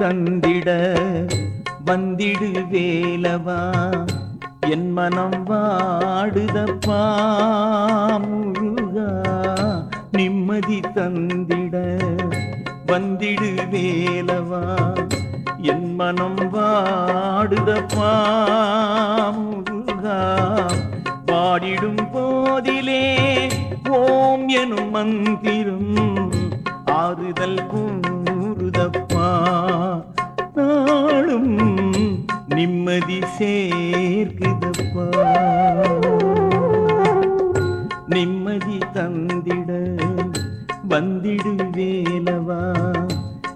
தந்திட வந்திடு வேலவா? என் மனம் வாடுதப்பா முழுகா நிம்மதி தந்திட வந்திடு வேலவா? என் மனம் வாடுதப்பா முருகா. பாடிடும் போதிலே ஓம் எனும் மந்திரம். ஆறுதல் கூறுதப்பா. நிம்மதி சேர்க்குதப்பா. நிம்மதி தந்திட வந்திடு வேலவா.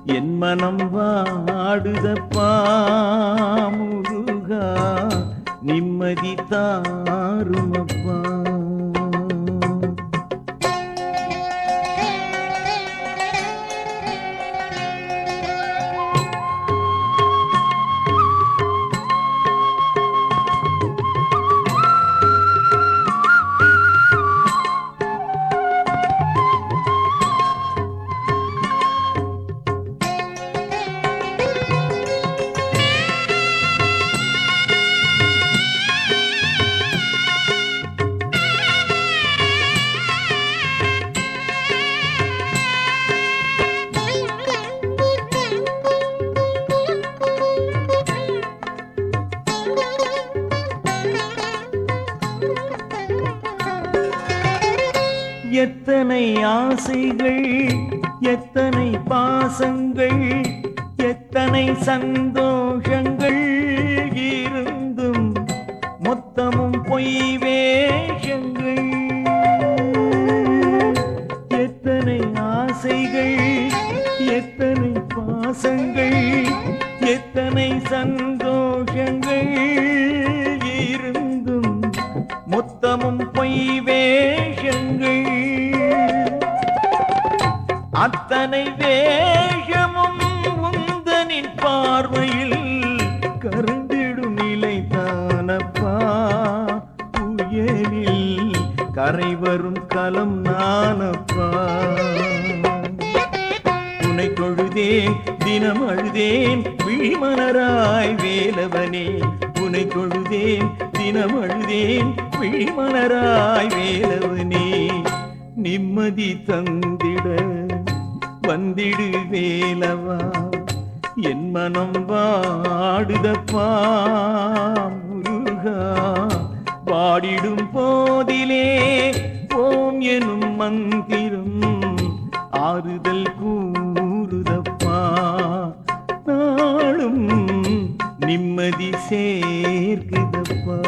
என் மனம் வாடுதப்பா முருகா. நிம்மதி தாருமப்பா. எத்தனை ஆசைகள் எத்தனை பாசங்கள் எத்தனை சந்தோஷங்கள் இருந்தும் மொத்தமும் பொய் வேஷங்கள். எத்தனை ஆசைகள் எத்தனை பாசங்கள் எத்தனை சந்தோஷங்கள் மொத்தமும் பொய் வேஷங்கள் அத்தனை வேஷமும் உந்தனின் பார்வையில் கருந்திடும் நிலை தானப்பா புயலில் கரை வரும் கலம் நானப்பா. உனை தொழுதேன் தினம் அழுதேன் விழிமலராய் வேலவனே. உனை தொழுதேன் தினம் அழுதேன் விழிமலராய் வேலவனே நிம்மதி தந்திட வந்திடு வேலவா என் மனம் வாடுதப்பா முருகா. பாடிடும் போதிலே ஓம் எனும் மந்திரம் ஆறுதல் கூறுதப்பா. நாளும் நிம்மதி சேர்க்குதப்பா.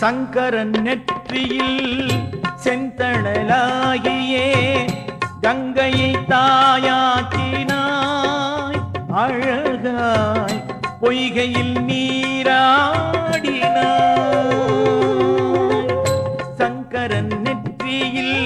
சங்கரன் நெற்றியில் செந்தணலாகியே கங்கையை தாயாக்கினாய் அழகாய் பொய்கையில் நீராடினாய். சங்கரன் நெற்றியில்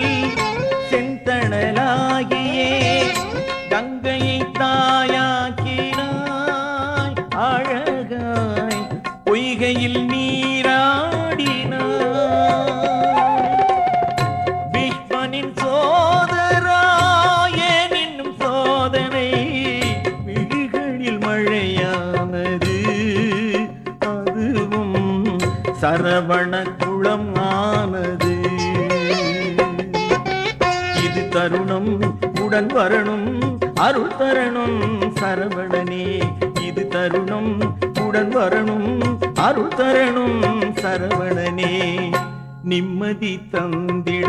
சரவண குளம் ஆனது. இது தருணம் உடன் வரணும் அருள் தரணும் சரவணனே. இது தருணம் உடன் வரணும் அருள் தரணும் சரவணனே. நிம்மதி தந்திட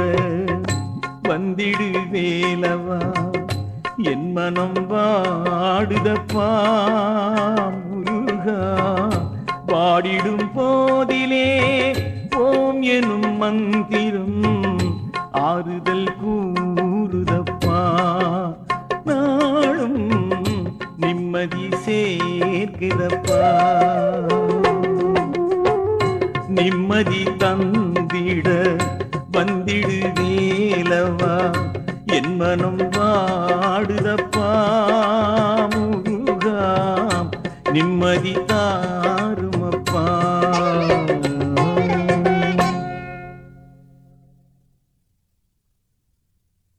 வந்திடு வேலவா. என் மனம் வாடுதப்பா முருகா. பாடிடும் போதிலே ஓம் எனும் மந்திரம் ஆறுதல் கூறுதப்பா. நாளும் நிம்மதி சேர்க்கிறப்பா. நிம்மதி தந்திட வந்திடு வேலவா. என் மனம் வாடுதப்பா முருகா நிம்மதி தான்